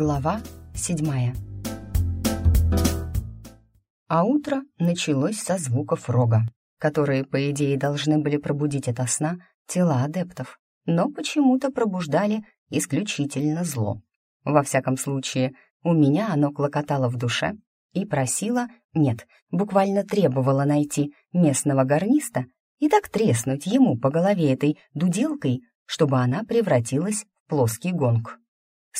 Глава седьмая. А утро началось со звуков рога, которые, по идее, должны были пробудить ото сна тела адептов, но почему-то пробуждали исключительно зло. Во всяком случае, у меня оно клокотало в душе и просило, нет, буквально требовало найти местного гарниста и так треснуть ему по голове этой дуделкой, чтобы она превратилась в плоский гонг.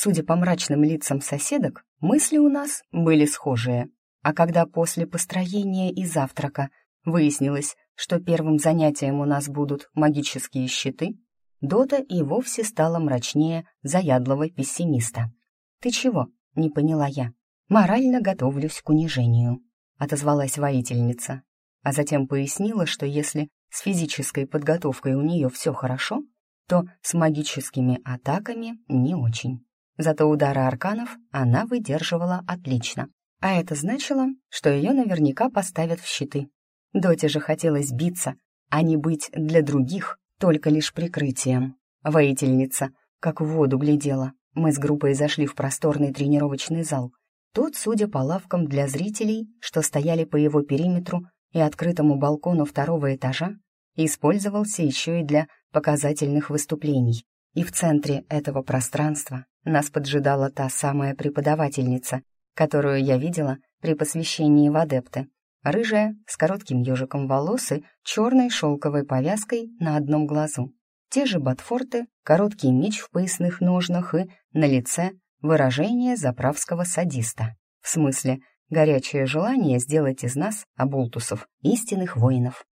Судя по мрачным лицам соседок, мысли у нас были схожие. А когда после построения и завтрака выяснилось, что первым занятием у нас будут магические щиты, Дота и вовсе стала мрачнее заядлого пессимиста. «Ты чего?» — не поняла я. «Морально готовлюсь к унижению», — отозвалась воительница, а затем пояснила, что если с физической подготовкой у нее все хорошо, то с магическими атаками не очень. Зато удары арканов она выдерживала отлично. А это значило, что ее наверняка поставят в щиты. Доте же хотелось биться, а не быть для других только лишь прикрытием. Воительница, как в воду глядела. Мы с группой зашли в просторный тренировочный зал. Тут, судя по лавкам для зрителей, что стояли по его периметру и открытому балкону второго этажа, использовался еще и для показательных выступлений. И в центре этого пространства нас поджидала та самая преподавательница, которую я видела при посвящении в адепты. Рыжая, с коротким ежиком волос и черной шелковой повязкой на одном глазу. Те же ботфорты, короткий меч в поясных ножнах и на лице выражение заправского садиста. В смысле, горячее желание сделать из нас, оболтусов, истинных воинов.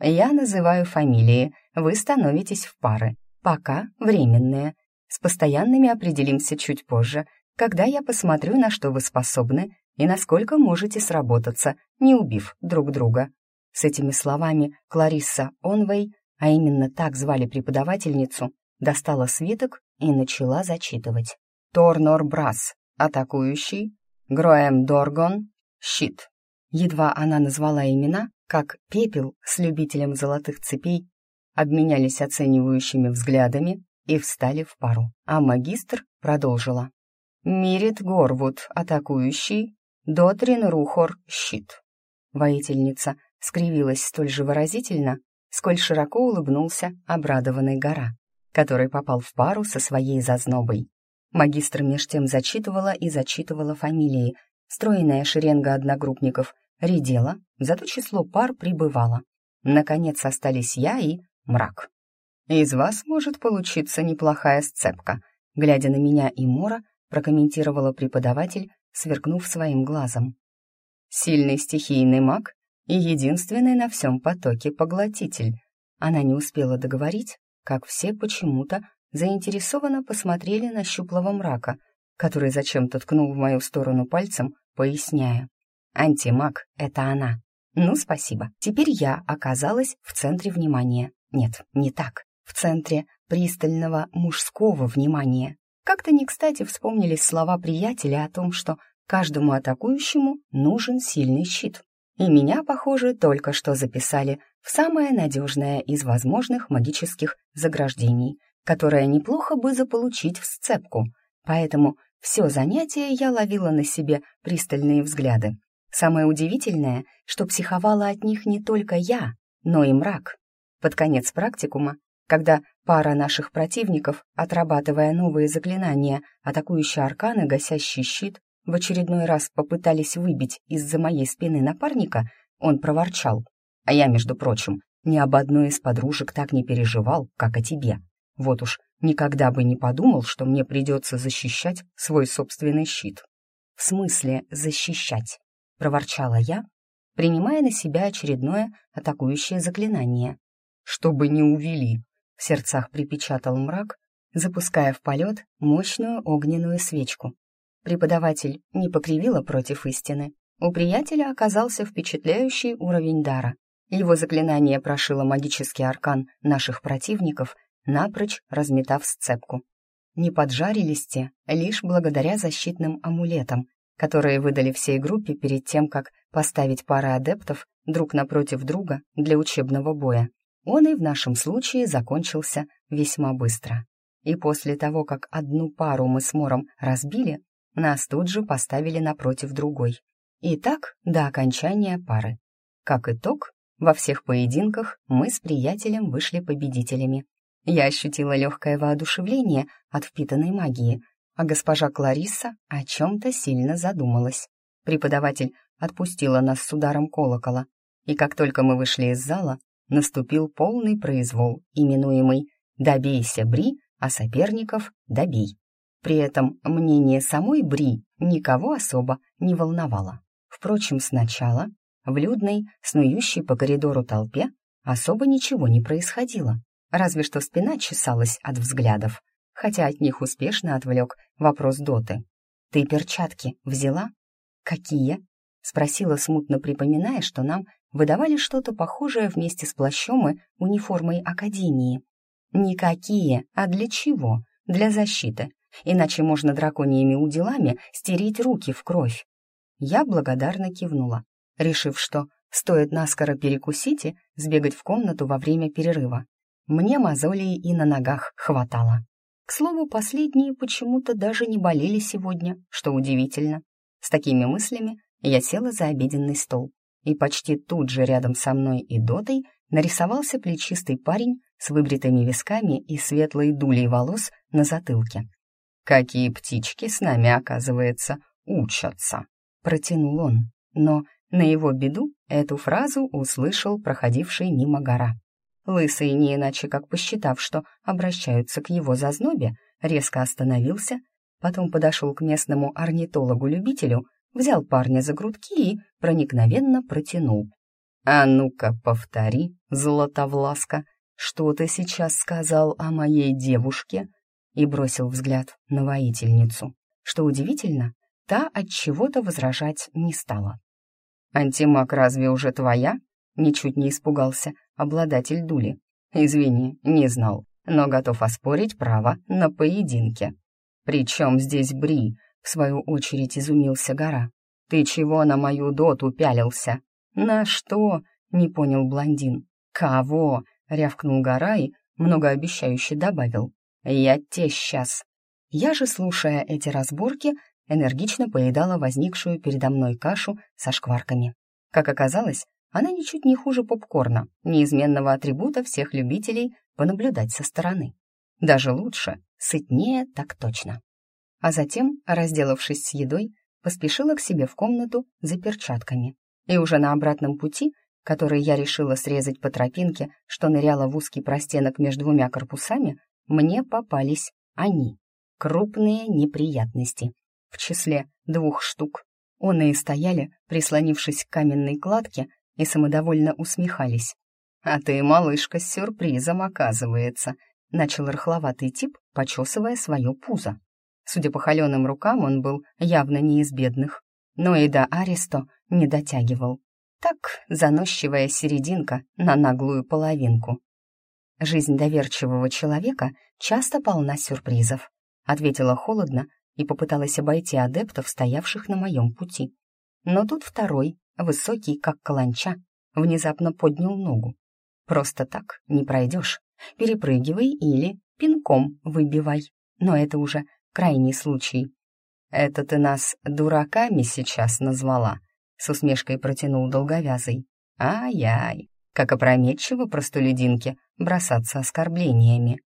Я называю фамилии, вы становитесь в пары. Пока временные. С постоянными определимся чуть позже, когда я посмотрю, на что вы способны и насколько можете сработаться, не убив друг друга. С этими словами Кларисса Онвей, а именно так звали преподавательницу, достала свиток и начала зачитывать. Торнор Брас, атакующий, Гроэм Доргон, щит. Едва она назвала имена, как Пепел с любителем золотых цепей обменялись оценивающими взглядами и встали в пару, а магистр продолжила. «Мирит Горвуд, атакующий, Дотрин Рухор, щит». Воительница скривилась столь же выразительно, сколь широко улыбнулся обрадованный гора, который попал в пару со своей зазнобой. Магистр меж тем зачитывала и зачитывала фамилии. Стройная шеренга одногруппников редела, зато число пар прибывало. Наконец остались я и мрак. «Из вас может получиться неплохая сцепка», глядя на меня и Мора, прокомментировала преподаватель, сверкнув своим глазом. «Сильный стихийный маг и единственный на всем потоке поглотитель». Она не успела договорить, как все почему-то заинтересованно посмотрели на щуплого мрака, который зачем-то ткнул в мою сторону пальцем, поясняя. «Антимаг — это она. Ну, спасибо. Теперь я оказалась в центре внимания. Нет, не так. В центре пристального мужского внимания. Как-то не кстати вспомнились слова приятеля о том, что каждому атакующему нужен сильный щит. И меня, похоже, только что записали в самое надежное из возможных магических заграждений, которое неплохо бы заполучить в сцепку. Поэтому все занятие я ловила на себе пристальные взгляды. Самое удивительное, что психовала от них не только я, но и мрак. Под конец практикума, когда пара наших противников, отрабатывая новые заклинания, атакующие арканы, гасящий щит, в очередной раз попытались выбить из-за моей спины напарника, он проворчал. А я, между прочим, ни об одной из подружек так не переживал, как о тебе. Вот уж никогда бы не подумал, что мне придется защищать свой собственный щит. В смысле защищать? Проворчала я, принимая на себя очередное атакующее заклинание чтобы не увели», — в сердцах припечатал мрак, запуская в полет мощную огненную свечку. Преподаватель не покривила против истины. У приятеля оказался впечатляющий уровень дара. Его заклинание прошило магический аркан наших противников, напрочь разметав сцепку. Не поджарились те лишь благодаря защитным амулетам, которые выдали всей группе перед тем, как поставить пары адептов друг напротив друга для учебного боя. Он и в нашем случае закончился весьма быстро. И после того, как одну пару мы с Мором разбили, нас тут же поставили напротив другой. И так до окончания пары. Как итог, во всех поединках мы с приятелем вышли победителями. Я ощутила легкое воодушевление от впитанной магии, а госпожа Кларисса о чем-то сильно задумалась. Преподаватель отпустила нас с ударом колокола, и как только мы вышли из зала, наступил полный произвол, именуемый «Добейся, Бри, а соперников добей». При этом мнение самой Бри никого особо не волновало. Впрочем, сначала в людной, снующей по коридору толпе особо ничего не происходило, разве что спина чесалась от взглядов, хотя от них успешно отвлек вопрос Доты. «Ты перчатки взяла?» «Какие?» — спросила, смутно припоминая, что нам выдавали что-то похожее вместе с плащом и униформой Академии. «Никакие, а для чего? Для защиты. Иначе можно драконьими уделами стереть руки в кровь». Я благодарно кивнула, решив, что стоит наскоро перекусить и сбегать в комнату во время перерыва. Мне мозолей и на ногах хватало. К слову, последние почему-то даже не болели сегодня, что удивительно. С такими мыслями я села за обеденный стол, и почти тут же рядом со мной и Дотой нарисовался плечистый парень с выбритыми висками и светлой дулей волос на затылке. «Какие птички с нами, оказывается, учатся!» — протянул он, но на его беду эту фразу услышал проходивший мимо гора. Лысый, не иначе как посчитав, что обращаются к его зазнобе, резко остановился, потом подошел к местному орнитологу-любителю, взял парня за грудки и проникновенно протянул. «А ну-ка, повтори, Златовласка, что ты сейчас сказал о моей девушке?» и бросил взгляд на воительницу. Что удивительно, та от чего-то возражать не стала. «Антимаг разве уже твоя?» Ничуть не испугался обладатель дули. «Извини, не знал, но готов оспорить право на поединке». «Причем здесь Бри?» — в свою очередь изумился Гора. «Ты чего на мою доту пялился?» «На что?» — не понял блондин. «Кого?» — рявкнул Гора и многообещающе добавил. «Я те сейчас». Я же, слушая эти разборки, энергично поедала возникшую передо мной кашу со шкварками. Как оказалось, она ничуть не хуже попкорна, неизменного атрибута всех любителей понаблюдать со стороны. Даже лучше, сытнее так точно. А затем, разделавшись с едой, поспешила к себе в комнату за перчатками. И уже на обратном пути, который я решила срезать по тропинке, что ныряла в узкий простенок между двумя корпусами, мне попались они. Крупные неприятности в числе двух штук. Он и стояли, прислонившись к каменной кладке, и самодовольно усмехались. «А ты, малышка, с сюрпризом, оказывается», — начал рыхловатый тип, почесывая свое пузо. Судя по холеным рукам, он был явно не из бедных, но и до Аристо не дотягивал. Так, заносчивая серединка на наглую половинку. «Жизнь доверчивого человека часто полна сюрпризов», — ответила холодно, и попыталась обойти адептов, стоявших на моем пути. Но тут второй, высокий, как каланча, внезапно поднял ногу. Просто так не пройдешь. Перепрыгивай или пинком выбивай. Но это уже крайний случай. «Это ты нас дураками сейчас назвала?» С усмешкой протянул долговязый. «Ай-яй, как опрометчиво простолюдинке бросаться оскорблениями.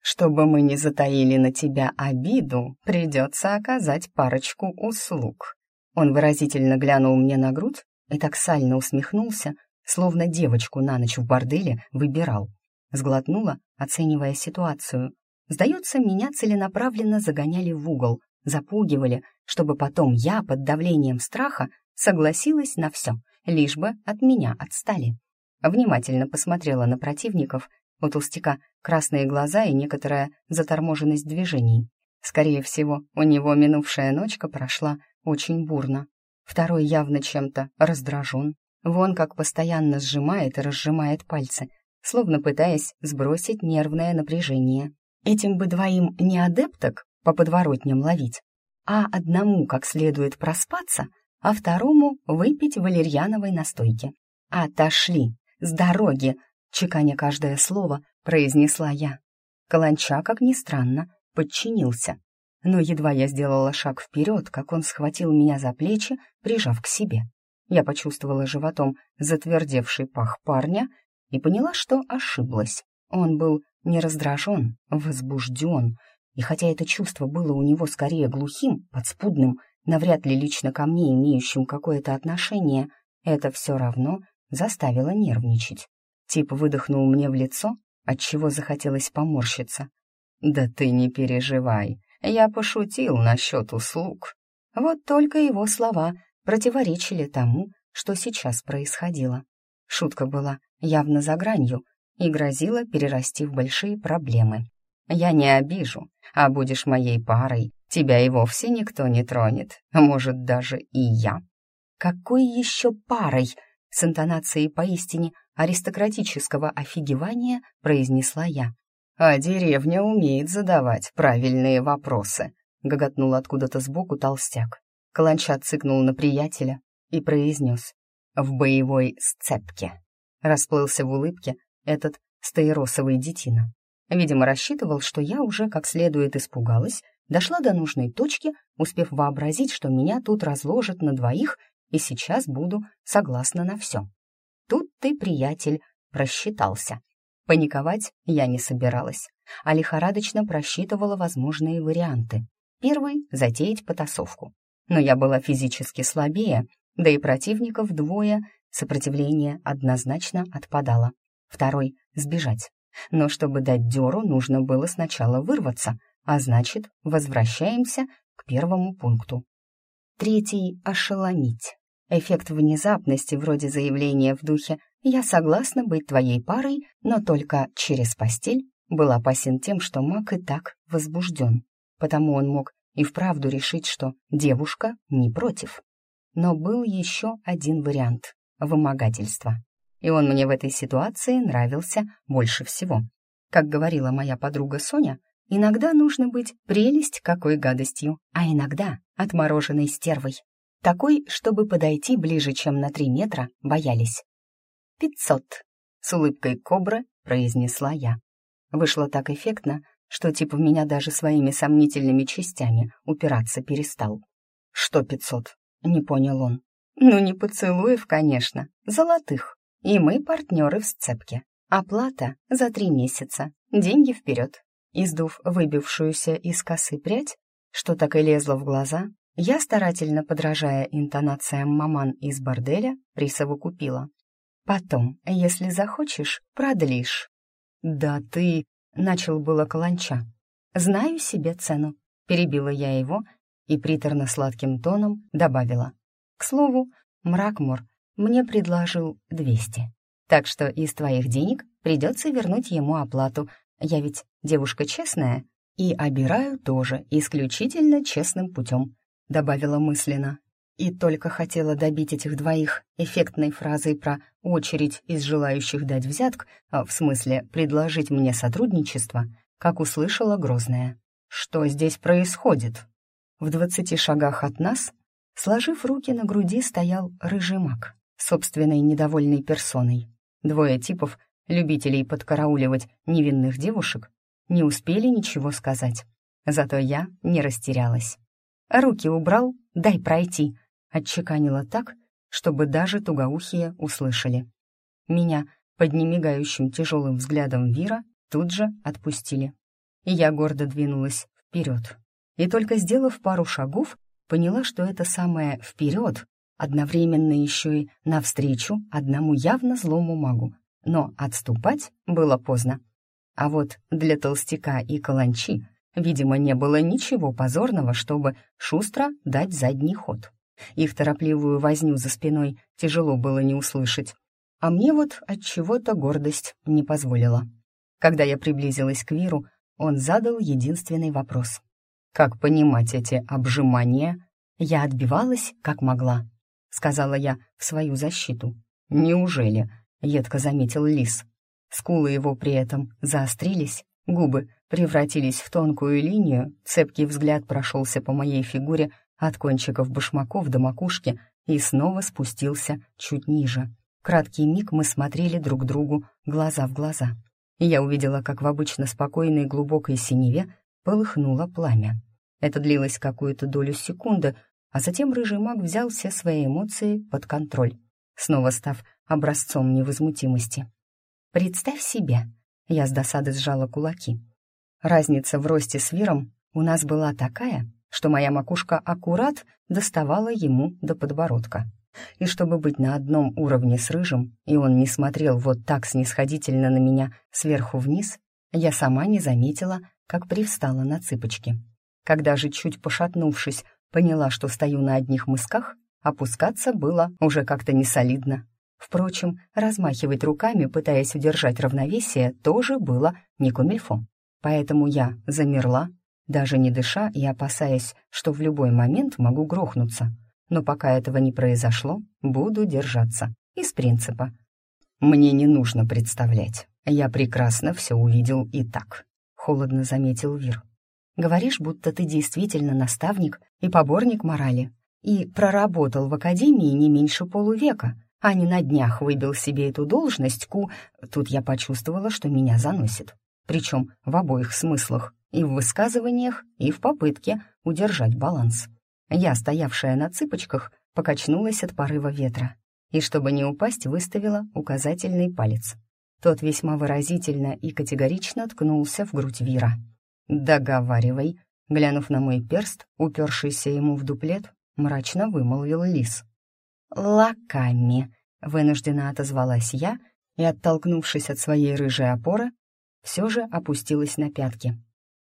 Чтобы мы не затаили на тебя обиду, придется оказать парочку услуг». Он выразительно глянул мне на грудь и так сально усмехнулся, словно девочку на ночь в борделе выбирал. Сглотнула, оценивая ситуацию. Сдается, меня целенаправленно загоняли в угол, запугивали, чтобы потом я под давлением страха согласилась на все, лишь бы от меня отстали. Внимательно посмотрела на противников, у толстяка красные глаза и некоторая заторможенность движений. Скорее всего, у него минувшая ночка прошла очень бурно. Второй явно чем-то раздражен. Вон как постоянно сжимает и разжимает пальцы, словно пытаясь сбросить нервное напряжение. Этим бы двоим не адепток по подворотням ловить, а одному как следует проспаться, а второму выпить валерьяновой настойки. «Отошли! С дороги!» чеканя каждое слово, произнесла я. Каланча, как ни странно, подчинился. Но едва я сделала шаг вперед, как он схватил меня за плечи, прижав к себе. Я почувствовала животом затвердевший пах парня и поняла, что ошиблась. Он был не раздражен, возбужден, и хотя это чувство было у него скорее глухим, подспудным, навряд ли лично ко мне имеющим какое-то отношение, это все равно заставило нервничать. Тип выдохнул мне в лицо, отчего захотелось поморщиться. «Да ты не переживай, я пошутил насчет услуг». Вот только его слова противоречили тому, что сейчас происходило. Шутка была явно за гранью и грозила перерасти в большие проблемы. «Я не обижу, а будешь моей парой, тебя и вовсе никто не тронет, может, даже и я». «Какой еще парой?» с интонацией поистине аристократического офигевания произнесла я. «А деревня умеет задавать правильные вопросы», — гоготнул откуда-то сбоку толстяк. Каланча цыкнул на приятеля и произнес «в боевой сцепке». Расплылся в улыбке этот стаиросовый детина. Видимо, рассчитывал, что я уже как следует испугалась, дошла до нужной точки, успев вообразить, что меня тут разложат на двоих, и сейчас буду согласна на все. Тут ты, приятель, просчитался. Паниковать я не собиралась, а лихорадочно просчитывала возможные варианты. Первый — затеять потасовку. Но я была физически слабее, да и противников двое, сопротивление однозначно отпадало. Второй — сбежать. Но чтобы дать дёру, нужно было сначала вырваться, а значит, возвращаемся к первому пункту. Третий — ошеломить. Эффект внезапности, вроде заявления в духе «я согласна быть твоей парой, но только через постель», был опасен тем, что маг и так возбужден. Потому он мог и вправду решить, что девушка не против. Но был еще один вариант — вымогательство. И он мне в этой ситуации нравился больше всего. Как говорила моя подруга Соня, иногда нужно быть прелесть какой гадостью, а иногда отмороженной стервой. Такой, чтобы подойти ближе, чем на три метра, боялись. «Пятьсот», — с улыбкой кобры произнесла я. Вышло так эффектно, что типа в меня даже своими сомнительными частями упираться перестал. «Что пятьсот?» — не понял он. «Ну, не поцелуев, конечно, золотых. И мы партнеры в сцепке. Оплата за три месяца, деньги вперед». Издув выбившуюся из косы прядь, что так и лезло в глаза, я, старательно подражая интонациям маман из борделя, присовокупила. «Потом, если захочешь, продлишь». «Да ты...» — начал было каланча. «Знаю себе цену», — перебила я его и приторно-сладким тоном добавила. «К слову, Мракмур мне предложил двести, так что из твоих денег придется вернуть ему оплату. Я ведь девушка честная и обираю тоже исключительно честным путем добавила мысленно. И только хотела добить этих двоих эффектной фразой про очередь из желающих дать взяток, а в смысле предложить мне сотрудничество, как услышала грозная. «Что здесь происходит?» В двадцати шагах от нас, сложив руки на груди, стоял рыжий маг, собственной недовольной персоной. Двое типов, любителей подкарауливать невинных девушек, не успели ничего сказать. Зато я не растерялась. «Руки убрал, дай пройти», — отчеканила так, чтобы даже тугоухие услышали. Меня под немигающим тяжелым взглядом Вира тут же отпустили. И я гордо двинулась вперед. И только сделав пару шагов, поняла, что это самое «вперед» одновременно еще и навстречу одному явно злому магу. Но отступать было поздно. А вот для толстяка и каланчи Видимо, не было ничего позорного, чтобы шустро дать задний ход. Их торопливую возню за спиной тяжело было не услышать. А мне вот от чего-то гордость не позволила. Когда я приблизилась к Виру, он задал единственный вопрос. «Как понимать эти обжимания?» Я отбивалась, как могла, сказала я в свою защиту. «Неужели?» — едко заметил Лис. Скулы его при этом заострились, губы превратились в тонкую линию, цепкий взгляд прошелся по моей фигуре от кончиков башмаков до макушки и снова спустился чуть ниже. Краткий миг мы смотрели друг другу глаза в глаза. я увидела, как в обычно спокойной глубокой синеве полыхнуло пламя. Это длилось какую-то долю секунды, а затем рыжий маг взял все свои эмоции под контроль, снова став образцом невозмутимости. «Представь себе!» — я с досады сжала кулаки. Разница в росте с Виром у нас была такая, что моя макушка аккурат доставала ему до подбородка. И чтобы быть на одном уровне с Рыжим, и он не смотрел вот так снисходительно на меня сверху вниз, я сама не заметила, как привстала на цыпочки. Когда же, чуть пошатнувшись, поняла, что стою на одних мысках, опускаться было уже как-то несолидно. Впрочем, размахивать руками, пытаясь удержать равновесие, тоже было не кумильфо. Поэтому я замерла, даже не дыша и опасаясь, что в любой момент могу грохнуться. Но пока этого не произошло, буду держаться. Из принципа. «Мне не нужно представлять. Я прекрасно все увидел и так», — холодно заметил Вир. «Говоришь, будто ты действительно наставник и поборник морали, и проработал в академии не меньше полувека, а не на днях выбил себе эту должность ку...» Тут я почувствовала, что меня заносит. Причем в обоих смыслах и в высказываниях, и в попытке удержать баланс. Я, стоявшая на цыпочках, покачнулась от порыва ветра и, чтобы не упасть, выставила указательный палец. Тот весьма выразительно и категорично ткнулся в грудь Вира. «Договаривай», — глянув на мой перст, упершийся ему в дуплет, мрачно вымолвил лис. «Лаками», — вынуждена отозвалась я и, оттолкнувшись от своей рыжей опоры, все же опустилась на пятки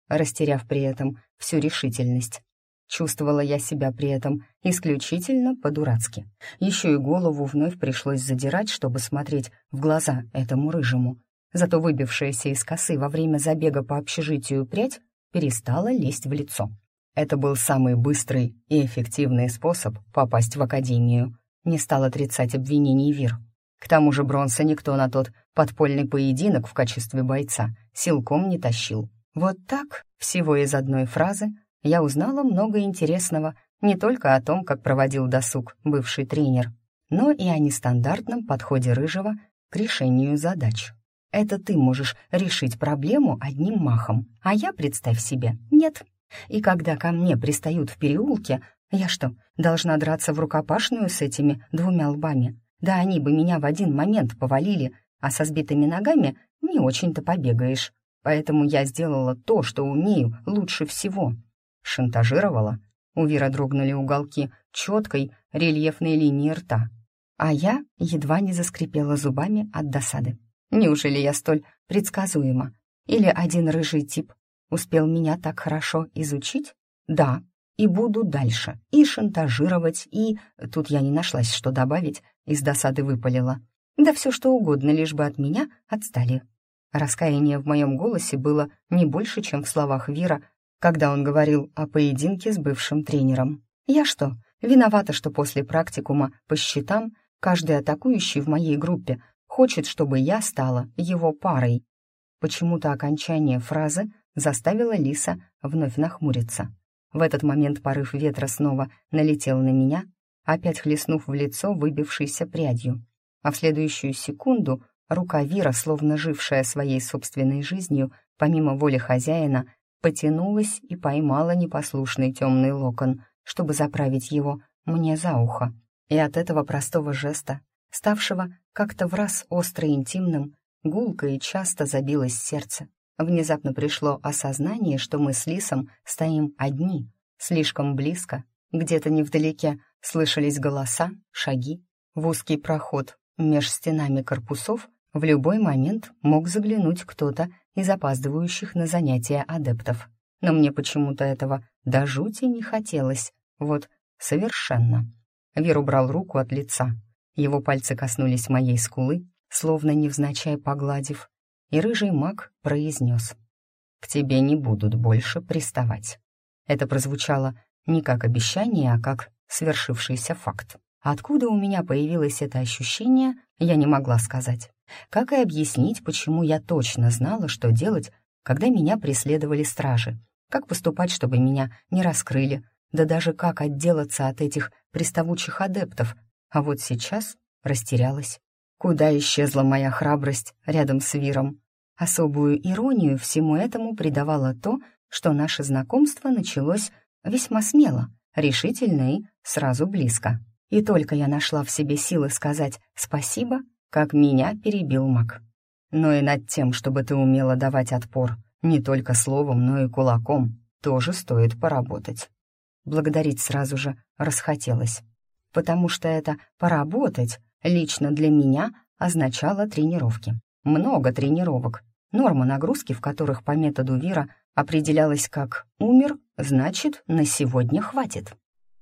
растеряв при этом всю решительность. Чувствовала я себя при этом исключительно по-дурацки. Еще и голову вновь пришлось задирать, чтобы смотреть в глаза этому рыжему. Зато выбившаяся из косы во время забега по общежитию прядь перестала лезть в лицо. Это был самый быстрый и эффективный способ попасть в академию. Не стал отрицать обвинений Вир. К тому же Бронса никто на тот подпольный поединок в качестве бойца силком не тащил. Вот так, всего из одной фразы, я узнала много интересного не только о том, как проводил досуг бывший тренер, но и о нестандартном подходе Рыжего к решению задач. Это ты можешь решить проблему одним махом, а я, представь себе, нет. И когда ко мне пристают в переулке, я что, должна драться в рукопашную с этими двумя лбами? Да они бы меня в один момент повалили, а со сбитыми ногами не очень-то побегаешь поэтому я сделала то, что умею лучше всего. Шантажировала. У Вира дрогнули уголки четкой рельефной линии рта, а я едва не заскрипела зубами от досады. Неужели я столь предсказуема? Или один рыжий тип успел меня так хорошо изучить? Да, и буду дальше, и шантажировать, и... Тут я не нашлась, что добавить, из досады выпалила. Да все что угодно, лишь бы от меня отстали. Раскаяние в моем голосе было не больше, чем в словах Вира, когда он говорил о поединке с бывшим тренером. «Я что, виновата, что после практикума по счетам каждый атакующий в моей группе хочет, чтобы я стала его парой?» Почему-то окончание фразы заставило Лиса вновь нахмуриться. В этот момент порыв ветра снова налетел на меня, опять хлестнув в лицо выбившейся прядью. А в следующую секунду Рука Вира, словно жившая своей собственной жизнью, помимо воли хозяина, потянулась и поймала непослушный темный локон, чтобы заправить его мне за ухо. И от этого простого жеста, ставшего как-то в раз остро интимным, гулко и часто забилось сердце. Внезапно пришло осознание, что мы с Лисом стоим одни, слишком близко, где-то невдалеке слышались голоса, шаги. В узкий проход меж стенами корпусов в любой момент мог заглянуть кто-то из опаздывающих на занятия адептов. Но мне почему-то этого до жути не хотелось. Вот совершенно. Вер убрал руку от лица. Его пальцы коснулись моей скулы, словно невзначай погладив, и рыжий маг произнес. «К тебе не будут больше приставать». Это прозвучало не как обещание, а как свершившийся факт. Откуда у меня появилось это ощущение, я не могла сказать. Как и объяснить, почему я точно знала, что делать, когда меня преследовали стражи? Как поступать, чтобы меня не раскрыли? Да даже как отделаться от этих приставучих адептов? А вот сейчас растерялась. Куда исчезла моя храбрость рядом с Виром? Особую иронию всему этому придавало то, что наше знакомство началось весьма смело, решительно и сразу близко. И только я нашла в себе силы сказать «спасибо», как меня перебил маг. Но и над тем, чтобы ты умела давать отпор, не только словом, но и кулаком, тоже стоит поработать. Благодарить сразу же расхотелось, потому что это «поработать» лично для меня означало тренировки. Много тренировок, норма нагрузки, в которых по методу Вира определялась как «умер», значит, на сегодня хватит.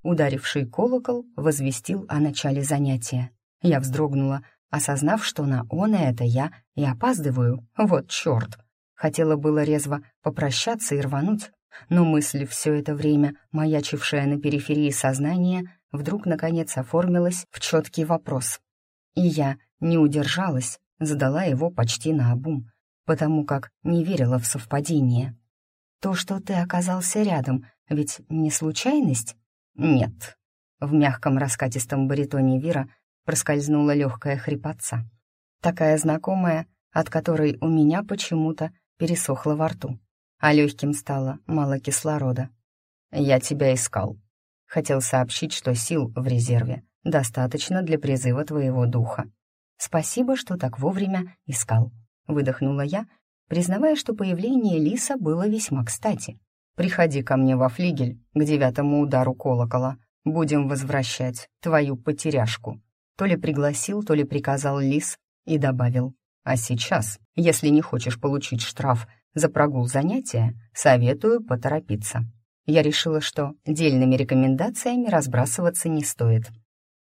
Ударивший колокол возвестил о начале занятия. Я вздрогнула, осознав, что на он это я и опаздываю. Вот черт! Хотела было резво попрощаться и рвануть, но мысль все это время, маячившая на периферии сознания, вдруг, наконец, оформилась в четкий вопрос. И я не удержалась, задала его почти наобум, потому как не верила в совпадение. «То, что ты оказался рядом, ведь не случайность?» «Нет». В мягком раскатистом баритоне Вира проскользнула легкая хрипотца. Такая знакомая, от которой у меня почему-то пересохло во рту, а легким стало мало кислорода. «Я тебя искал». Хотел сообщить, что сил в резерве достаточно для призыва твоего духа. «Спасибо, что так вовремя искал», — выдохнула я, признавая, что появление Лиса было весьма кстати. Приходи ко мне во флигель к девятому удару колокола. Будем возвращать твою потеряшку». То ли пригласил, то ли приказал Лис и добавил. «А сейчас, если не хочешь получить штраф за прогул занятия, советую поторопиться». Я решила, что дельными рекомендациями разбрасываться не стоит.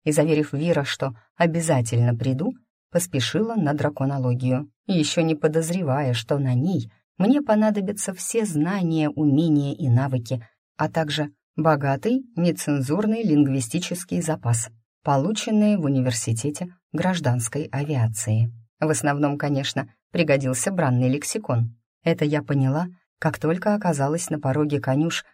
И, заверив Вира, что обязательно приду, поспешила на драконологию, еще не подозревая, что на ней мне понадобятся все знания, умения и навыки, а также богатый нецензурный лингвистический запас, полученный в университете гражданской авиации. В основном, конечно, пригодился бранный лексикон. Это я поняла, как только оказалась на пороге конюш,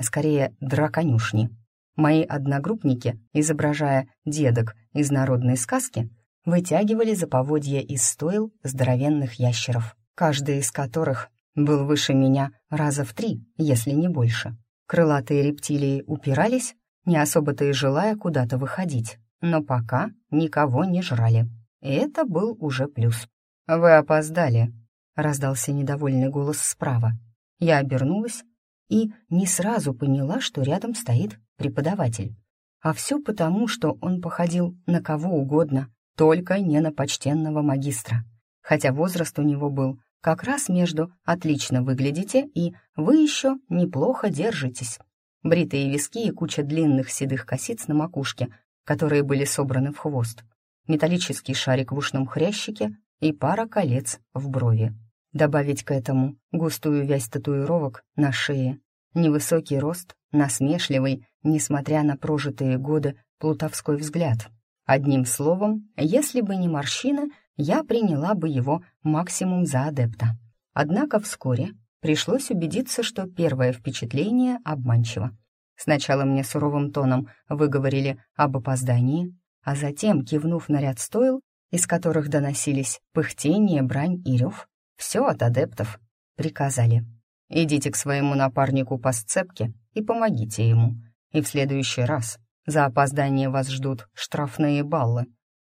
скорее драконюшни. Мои одногруппники, изображая дедок из народной сказки, вытягивали за поводья из стоил здоровенных ящеров каждый из которых был выше меня раза в три, если не больше. Крылатые рептилии упирались, не особо-то и желая куда-то выходить, но пока никого не жрали. И это был уже плюс. «Вы опоздали», — раздался недовольный голос справа. Я обернулась и не сразу поняла, что рядом стоит преподаватель. А все потому, что он походил на кого угодно, только не на почтенного магистра. Хотя возраст у него был как раз между «отлично выглядите» и «вы еще неплохо держитесь». Бритые виски и куча длинных седых косиц на макушке, которые были собраны в хвост. Металлический шарик в ушном хрящике и пара колец в брови. Добавить к этому густую вязь татуировок на шее, невысокий рост, насмешливый, несмотря на прожитые годы, плутовской взгляд. Одним словом, если бы не морщина, я приняла бы его максимум за адепта. Однако вскоре пришлось убедиться, что первое впечатление обманчиво. Сначала мне суровым тоном выговорили об опоздании, а затем, кивнув на ряд стоил, из которых доносились пыхтение, брань и рев, все от адептов, приказали. «Идите к своему напарнику по сцепке и помогите ему, и в следующий раз за опоздание вас ждут штрафные баллы».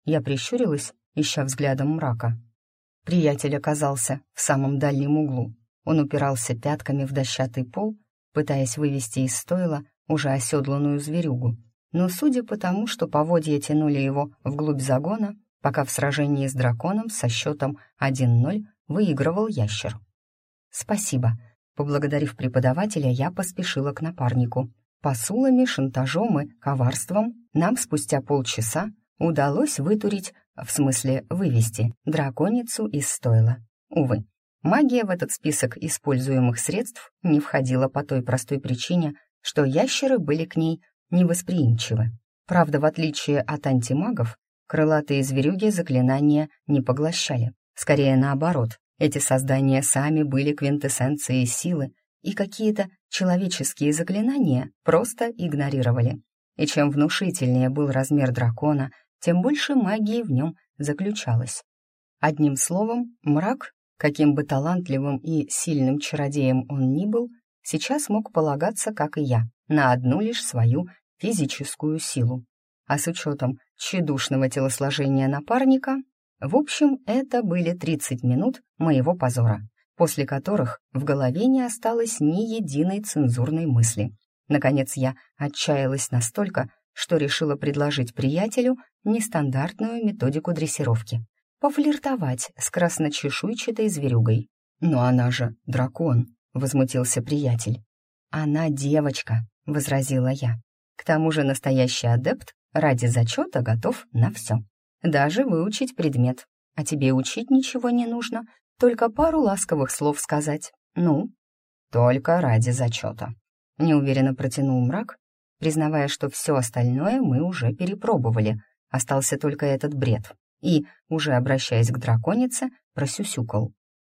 Я прищурилась ища взглядом мрака. Приятель оказался в самом дальнем углу. Он упирался пятками в дощатый пол, пытаясь вывести из стойла уже оседланную зверюгу. Но судя по тому, что поводья тянули его вглубь загона, пока в сражении с драконом со счетом 1-0 выигрывал ящер. «Спасибо», Поблагодарив преподавателя, я поспешила к напарнику. Посулами, шантажом и коварством нам спустя полчаса удалось вытурить в смысле, вывести драконицу из стойла. Увы, магия в этот список используемых средств не входила по той простой причине, что ящеры были к ней невосприимчивы. Правда, в отличие от антимагов, крылатые зверюги заклинания не поглощали. Скорее наоборот, эти создания сами были квинтэссенцией силы, и какие-то человеческие заклинания просто игнорировали. И чем внушительнее был размер дракона, тем больше магии в нем заключалось. Одним словом, мрак Каким бы талантливым и сильным чародеем он ни был, сейчас мог полагаться, как и я, на одну лишь свою физическую силу. А с учетом тщедушного телосложения напарника, в общем, это были 30 минут моего позора, после которых в голове не осталось ни единой цензурной мысли. Наконец я отчаялась настолько, что решила предложить приятелю нестандартную методику дрессировки — пофлиртовать с красночешуйчатой зверюгой. «Но она же дракон», — возмутился приятель. «Она девочка», — возразила я. «К тому же настоящий адепт ради зачета готов на все. Даже выучить предмет. А тебе учить ничего не нужно, только пару ласковых слов сказать. Ну, только ради зачета». Неуверенно протянул мрак, признавая, что все остальное мы уже перепробовали, остался только этот бред. И, уже обращаясь к драконице, просюсюкал.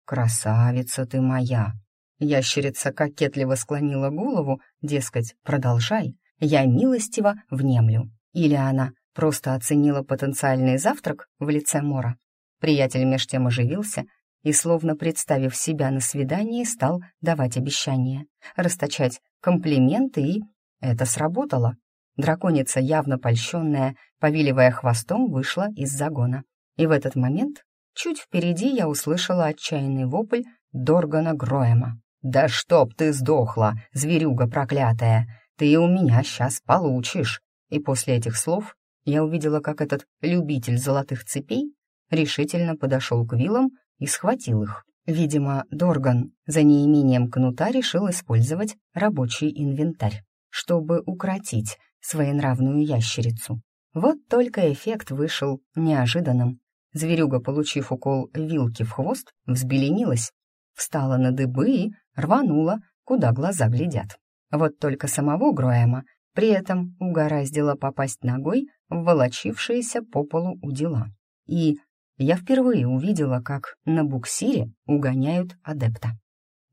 «Красавица ты моя!» Ящерица кокетливо склонила голову, дескать, продолжай, я милостиво внемлю. Или она просто оценила потенциальный завтрак в лице Мора. Приятель меж тем оживился и, словно представив себя на свидании, стал давать обещания, расточать комплименты, и это сработало. Драконица, явно польщенная, повиливая хвостом, вышла из загона. И в этот момент, чуть впереди, я услышала отчаянный вопль Доргана Гроема. «Да чтоб ты сдохла, зверюга проклятая! Ты у меня сейчас получишь!» И после этих слов я увидела, как этот любитель золотых цепей решительно подошел к вилам и схватил их. Видимо, Дорган за неимением кнута решил использовать рабочий инвентарь, чтобы укротить своенравную ящерицу. Вот только эффект вышел неожиданным. Зверюга, получив укол вилки в хвост, взбеленилась, встала на дыбы и рванула, куда глаза глядят. Вот только самого Гроэма при этом угораздило попасть ногой в волочившиеся по полу удила. И я впервые увидела, как на буксире угоняют адепта.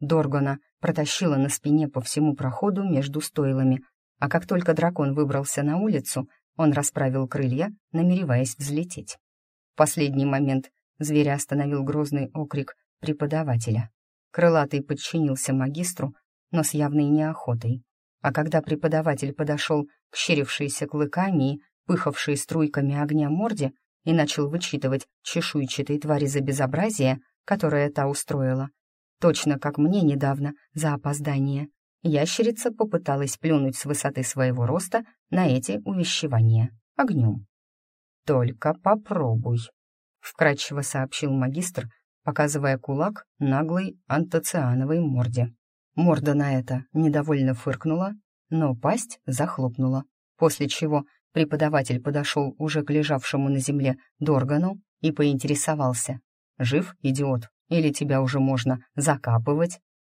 Доргона протащила на спине по всему проходу между стойлами, а как только дракон выбрался на улицу, он расправил крылья, намереваясь взлететь. В последний момент зверя остановил грозный окрик преподавателя. Крылатый подчинился магистру, но с явной неохотой. А когда преподаватель подошел к щерившейся клыками и пыхавшей струйками огня морде и начал вычитывать чешуйчатой твари за безобразие, которое та устроила, точно как мне недавно за опоздание, ящерица попыталась плюнуть с высоты своего роста на эти увещевания огнем. «Только попробуй», — вкратчиво сообщил магистр, показывая кулак наглой антоциановой морде. Морда на это недовольно фыркнула, но пасть захлопнула, после чего преподаватель подошел уже к лежавшему на земле Доргану и поинтересовался. «Жив, идиот, или тебя уже можно закапывать?»